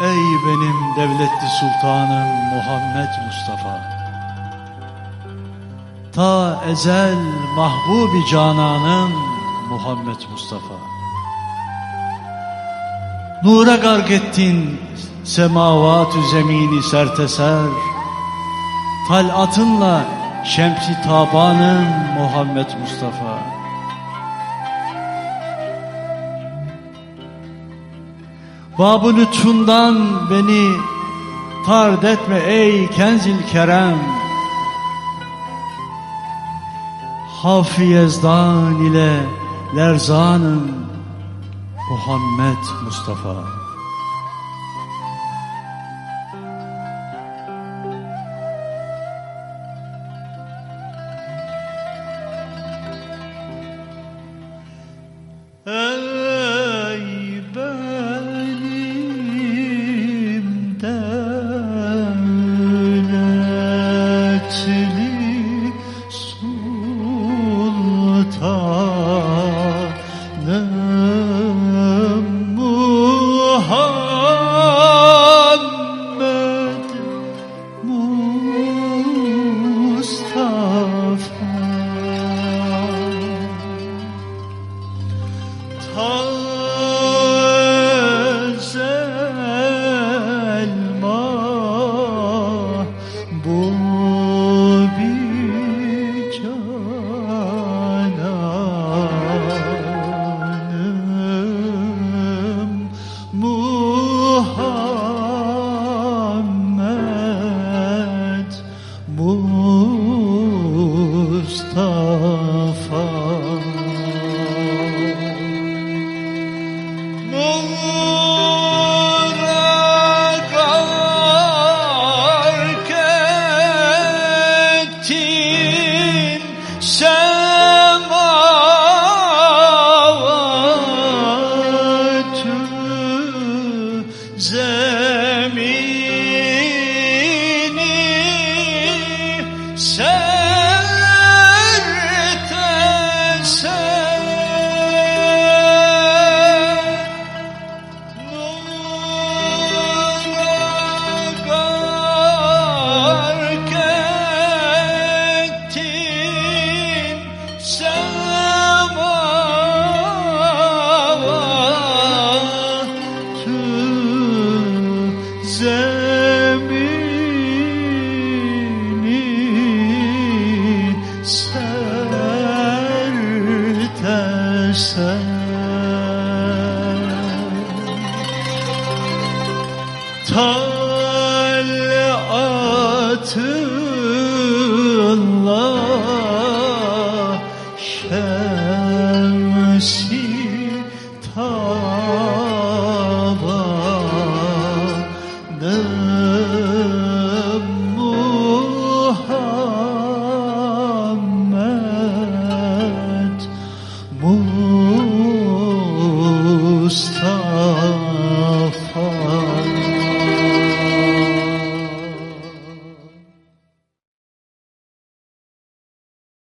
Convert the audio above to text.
Ey benim devletli sultanım Muhammed Mustafa. Ta ezel mahbubi cananım Muhammed Mustafa. Nura garg ettin semavat-ı zemini serteser Talatınla şemsi tabanım Muhammed Mustafa Babı lütfundan beni tard etme ey kenzil kerem. Hafiyezdan ile lerzanım Muhammed Mustafa Mustafa zemini Talatınla şemsi tabanım